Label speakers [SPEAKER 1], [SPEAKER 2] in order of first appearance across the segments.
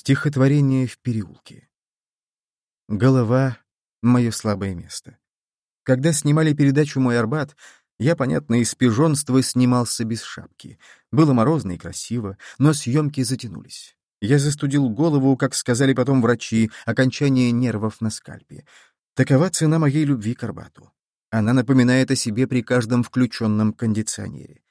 [SPEAKER 1] Стихотворение в переулке. Голова — мое слабое место. Когда снимали передачу «Мой Арбат», я, понятно, из пижонства снимался без шапки. Было морозно и красиво, но съемки затянулись. Я застудил голову, как сказали потом врачи, окончание нервов на скальпе. Такова цена моей любви к Арбату. Она напоминает о себе при каждом включенном кондиционере.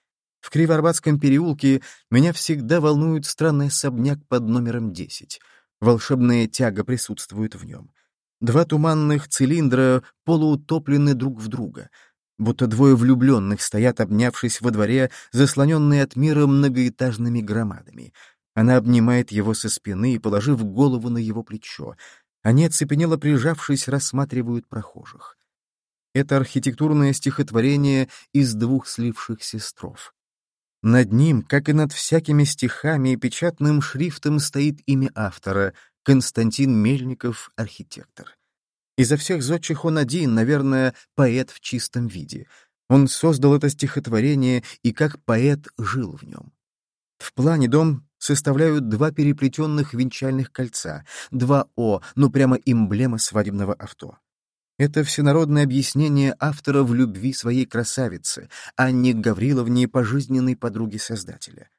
[SPEAKER 1] В Кривоарбатском переулке меня всегда волнует странный особняк под номером 10. Волшебная тяга присутствует в нем. Два туманных цилиндра полуутоплены друг в друга, будто двое влюбленных стоят, обнявшись во дворе, заслоненные от мира многоэтажными громадами. Она обнимает его со спины, положив голову на его плечо. Они, оцепенело прижавшись, рассматривают прохожих. Это архитектурное стихотворение из двух слившихся строф. Над ним, как и над всякими стихами, печатным шрифтом стоит имя автора — Константин Мельников, архитектор. Изо всех зодчих он один, наверное, поэт в чистом виде. Он создал это стихотворение и как поэт жил в нем. В плане дом составляют два переплетенных венчальных кольца, два О, ну прямо эмблема свадебного авто. Это всенародное объяснение автора в любви своей красавицы, Анне Гавриловне, пожизненной подруге Создателя.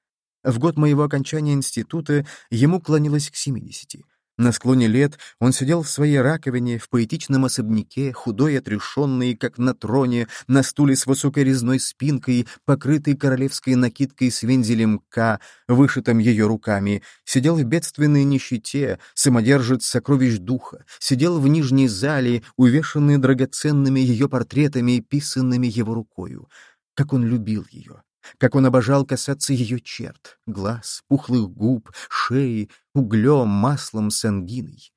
[SPEAKER 1] В год моего окончания института ему клонилось к 70. На склоне лет он сидел в своей раковине, в поэтичном особняке, худой и отрешенный, как на троне, на стуле с высокой резной спинкой, покрытой королевской накидкой с вензелем К, вышитым ее руками, сидел в бедственной нищете, самодержец сокровищ духа, сидел в нижней зале, увешанный драгоценными ее портретами, писанными его рукою. Как он любил ее! Как он обожал касаться ее черт, глаз, пухлых губ, шеи, углем, маслом, сангиной.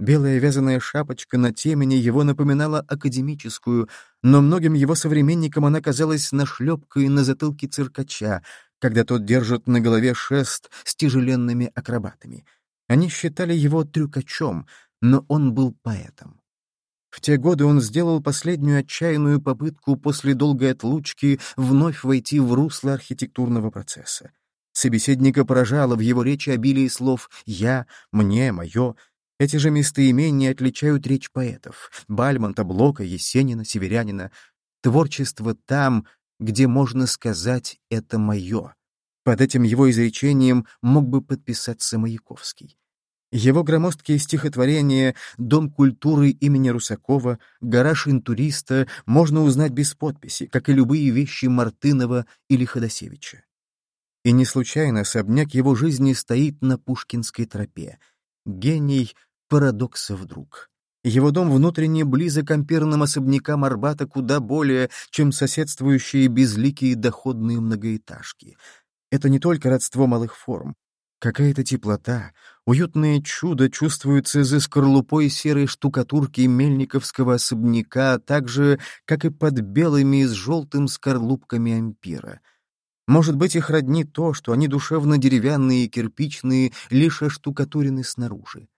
[SPEAKER 1] Белая вязаная шапочка на темени его напоминала академическую, но многим его современникам она казалась нашлепкой на затылке циркача, когда тот держит на голове шест с тяжеленными акробатами. Они считали его трюкачом, но он был поэтом. В те годы он сделал последнюю отчаянную попытку после долгой отлучки вновь войти в русло архитектурного процесса. Собеседника поражало в его речи обилие слов «я», «мне», «моё». Эти же местоимения отличают речь поэтов — Бальмонта, Блока, Есенина, Северянина. Творчество там, где можно сказать «это моё». Под этим его изречением мог бы подписаться Маяковский. Его громоздкие стихотворения «Дом культуры» имени Русакова, «Гараж интуриста» можно узнать без подписи, как и любые вещи Мартынова или Ходосевича. И не случайно особняк его жизни стоит на Пушкинской тропе. Гений парадокса вдруг. Его дом внутренне близок амперным особнякам Арбата куда более, чем соседствующие безликие доходные многоэтажки. Это не только родство малых форм, Какая-то теплота, уютное чудо чувствуется за скорлупой серой штукатурки мельниковского особняка, так же, как и под белыми с желтым скорлупками ампира. Может быть, их родни то, что они душевно-деревянные и кирпичные, лишь оштукатурены снаружи.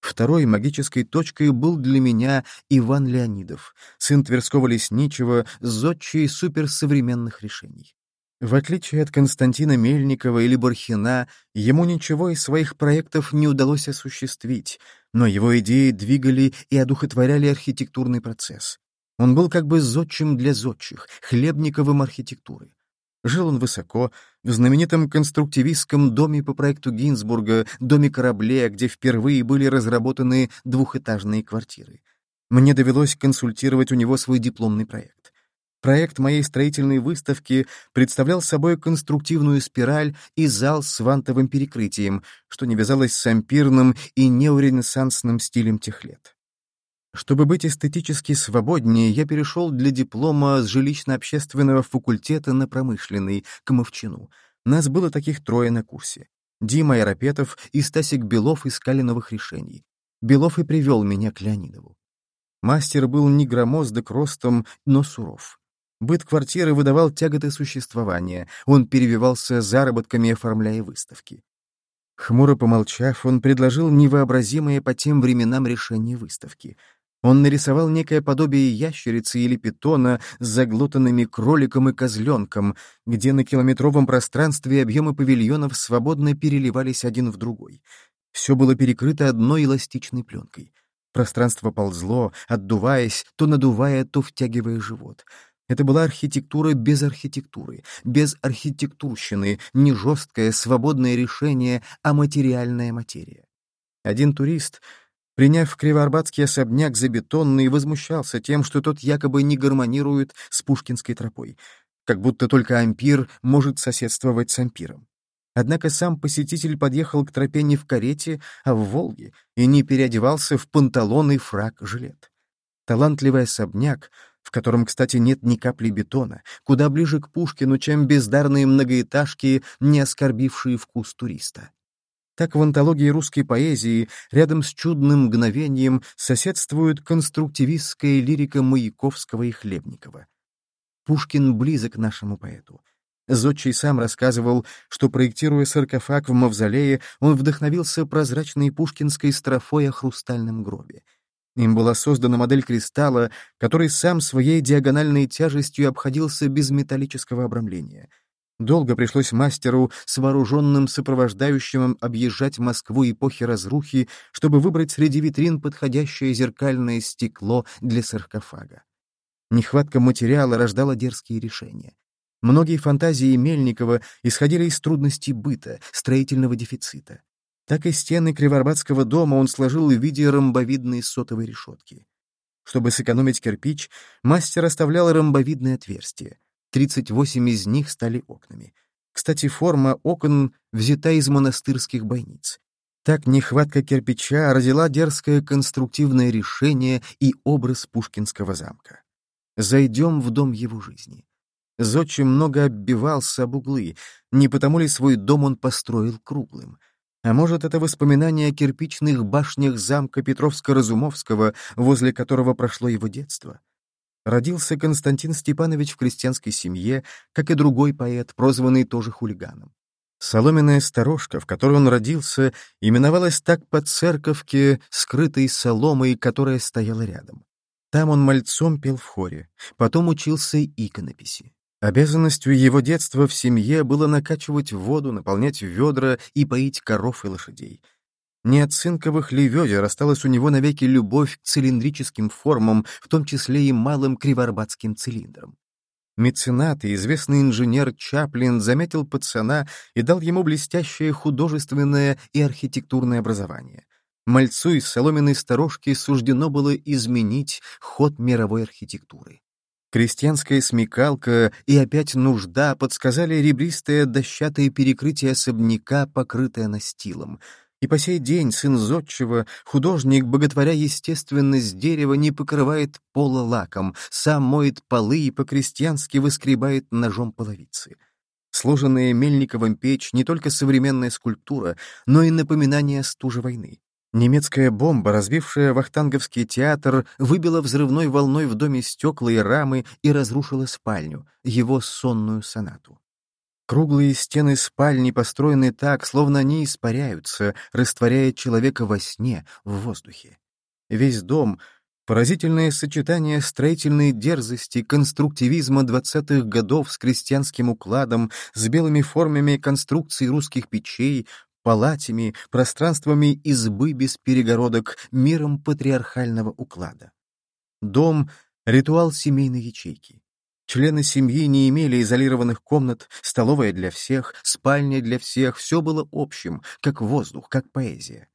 [SPEAKER 1] Второй магической точкой был для меня Иван Леонидов, сын Тверского лесничего, зодчий суперсовременных решений. В отличие от Константина Мельникова или Бархина, ему ничего из своих проектов не удалось осуществить, но его идеи двигали и одухотворяли архитектурный процесс. Он был как бы зодчим для зодчих, хлебниковым архитектуры. Жил он высоко, в знаменитом конструктивистском доме по проекту Гинзбурга, доме корабле, где впервые были разработаны двухэтажные квартиры. Мне довелось консультировать у него свой дипломный проект. Проект моей строительной выставки представлял собой конструктивную спираль и зал с вантовым перекрытием, что не вязалось с ампирным и неоренессансным стилем тех лет. Чтобы быть эстетически свободнее, я перешел для диплома с жилищно-общественного факультета на промышленный, к Мовчину. Нас было таких трое на курсе. Дима Яропетов и Стасик Белов искали новых решений. Белов и привел меня к Леонидову. Мастер был не громоздок ростом, но суров. Быт квартиры выдавал тяготы существования, он перевивался заработками, оформляя выставки. Хмуро помолчав, он предложил невообразимое по тем временам решение выставки. Он нарисовал некое подобие ящерицы или питона с заглотанными кроликом и козленком, где на километровом пространстве объемы павильонов свободно переливались один в другой. Все было перекрыто одной эластичной пленкой. Пространство ползло, отдуваясь, то надувая, то втягивая живот. Это была архитектура без архитектуры, без архитектурщины, не жесткое, свободное решение, а материальная материя. Один турист, приняв кривоарбатский особняк за бетонный, возмущался тем, что тот якобы не гармонирует с Пушкинской тропой, как будто только ампир может соседствовать с ампиром. Однако сам посетитель подъехал к тропе не в карете, а в «Волге» и не переодевался в панталоны, фрак-жилет. Талантливый особняк, в котором, кстати, нет ни капли бетона, куда ближе к Пушкину, чем бездарные многоэтажки, не оскорбившие вкус туриста. Так в антологии русской поэзии рядом с чудным мгновением соседствуют конструктивистская лирика Маяковского и Хлебникова. Пушкин близок нашему поэту. Зодчий сам рассказывал, что, проектируя саркофаг в мавзолее, он вдохновился прозрачной пушкинской строфой о хрустальном гробе. Им была создана модель кристалла, который сам своей диагональной тяжестью обходился без металлического обрамления. Долго пришлось мастеру с вооруженным сопровождающим объезжать Москву эпохи разрухи, чтобы выбрать среди витрин подходящее зеркальное стекло для саркофага. Нехватка материала рождала дерзкие решения. Многие фантазии Мельникова исходили из трудностей быта, строительного дефицита. Так и стены Криворбатского дома он сложил в виде ромбовидной сотовой решетки. Чтобы сэкономить кирпич, мастер оставлял ромбовидные отверстия. 38 из них стали окнами. Кстати, форма окон взята из монастырских бойниц. Так нехватка кирпича родила дерзкое конструктивное решение и образ Пушкинского замка. Зайдем в дом его жизни. Зодчий много оббивался об углы, не потому ли свой дом он построил круглым. А может, это воспоминание о кирпичных башнях замка Петровско-Разумовского, возле которого прошло его детство? Родился Константин Степанович в крестьянской семье, как и другой поэт, прозванный тоже хулиганом. Соломенная сторожка, в которой он родился, именовалась так по церковке, скрытой соломой, которая стояла рядом. Там он мальцом пел в хоре, потом учился иконописи. Обязанностью его детства в семье было накачивать воду, наполнять ведра и поить коров и лошадей. Не от цинковых ли ведер осталась у него навеки любовь к цилиндрическим формам, в том числе и малым криворбатским цилиндрам. Меценат и известный инженер Чаплин заметил пацана и дал ему блестящее художественное и архитектурное образование. Мальцу из соломенной сторожки суждено было изменить ход мировой архитектуры. Крестьянская смекалка и опять нужда подсказали ребристое дощатое перекрытие особняка, покрытое настилом. И по сей день сын зодчего, художник, боготворя естественность дерева, не покрывает пола лаком, сам моет полы и по-крестьянски выскребает ножом половицы. Сложенная Мельниковым печь не только современная скульптура, но и напоминание о стуже войны. Немецкая бомба, разбившая Вахтанговский театр, выбила взрывной волной в доме стекла и рамы и разрушила спальню, его сонную сонату. Круглые стены спальни построены так, словно они испаряются, растворяя человека во сне, в воздухе. Весь дом — поразительное сочетание строительной дерзости, конструктивизма двадцатых годов с крестьянским укладом, с белыми формами конструкций русских печей, палатями, пространствами избы без перегородок, миром патриархального уклада. Дом — ритуал семейной ячейки. Члены семьи не имели изолированных комнат, столовая для всех, спальня для всех, все было общим, как воздух, как поэзия.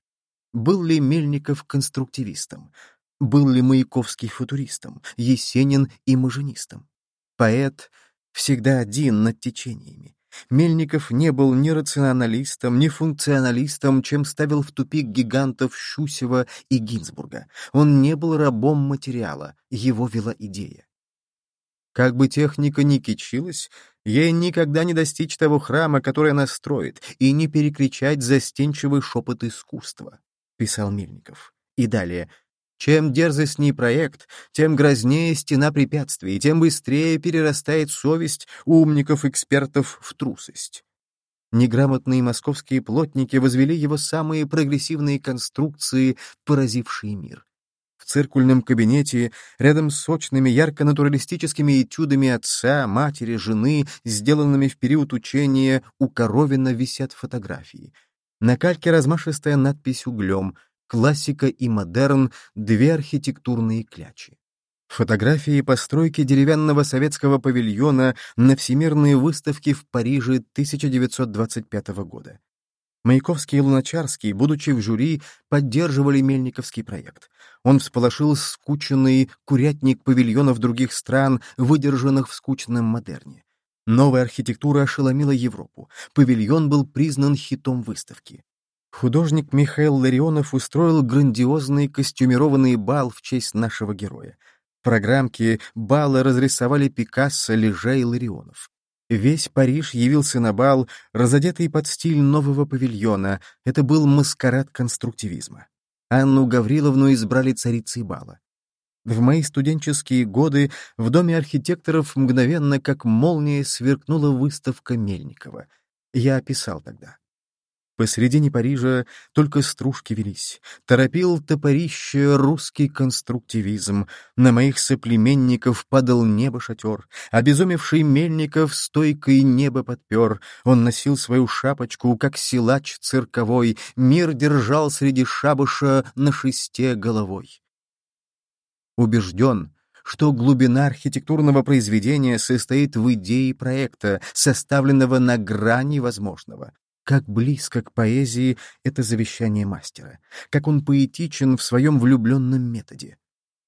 [SPEAKER 1] Был ли Мельников конструктивистом? Был ли Маяковский футуристом, Есенин имажинистом? Поэт всегда один над течениями. Мельников не был ни рационалистом, ни функционалистом, чем ставил в тупик гигантов Щусева и Гинзбурга. Он не был рабом материала, его вела идея. Как бы техника ни кичилась, ей никогда не достичь того храма, который она строит, и не перекричать застенчивый шепот искусства, — писал Мельников. И далее — чем дерзостней проект, тем грознее стена препятствий, тем быстрее перерастает совесть умников-экспертов в трусость. Неграмотные московские плотники возвели его самые прогрессивные конструкции, поразившие мир. В циркульном кабинете, рядом с сочными ярко-натуралистическими этюдами отца, матери, жены, сделанными в период учения, у Коровина висят фотографии — На кальке размашистая надпись углем «Классика и модерн. Две архитектурные клячи». Фотографии постройки деревянного советского павильона на Всемирные выставки в Париже 1925 года. Маяковский и Луначарский, будучи в жюри, поддерживали Мельниковский проект. Он всполошил скученный курятник павильонов других стран, выдержанных в скучном модерне. Новая архитектура ошеломила Европу. Павильон был признан хитом выставки. Художник Михаил Ларионов устроил грандиозный костюмированный бал в честь нашего героя. программки бала разрисовали Пикассо, Лежа и Ларионов. Весь Париж явился на бал, разодетый под стиль нового павильона. Это был маскарад конструктивизма. Анну Гавриловну избрали царицей бала. В мои студенческие годы в Доме архитекторов мгновенно, как молния, сверкнула выставка Мельникова. Я описал тогда. Посредине Парижа только стружки велись. Торопил топорище русский конструктивизм. На моих соплеменников падал небо шатер. Обезумевший Мельников стойкой небо подпер. Он носил свою шапочку, как силач цирковой. Мир держал среди шабуша на шесте головой. Убежден, что глубина архитектурного произведения состоит в идее проекта, составленного на грани возможного. Как близко к поэзии это завещание мастера, как он поэтичен в своем влюбленном методе.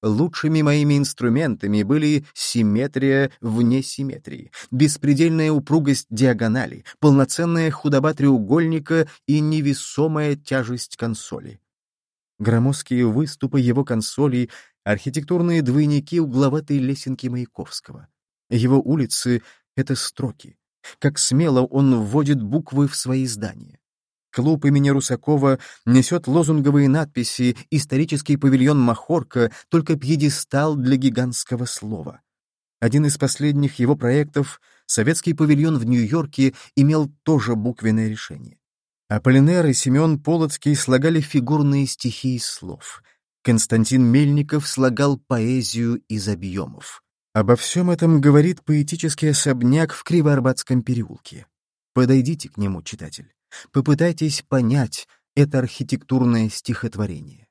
[SPEAKER 1] Лучшими моими инструментами были симметрия вне симметрии, беспредельная упругость диагонали, полноценная худоба треугольника и невесомая тяжесть консоли. Громоздкие выступы его консолей — архитектурные двойники угловатой лесенки Маяковского. Его улицы — это строки, как смело он вводит буквы в свои здания. Клуб имени Русакова несет лозунговые надписи «Исторический павильон Махорка» только пьедестал для гигантского слова. Один из последних его проектов, советский павильон в Нью-Йорке, имел тоже буквенное решение. Аполлинер и Семен Полоцкий слагали фигурные стихи из слов. Константин Мельников слагал поэзию из объемов. Обо всем этом говорит поэтический особняк в Кривоарбатском переулке. Подойдите к нему, читатель. Попытайтесь понять это архитектурное стихотворение.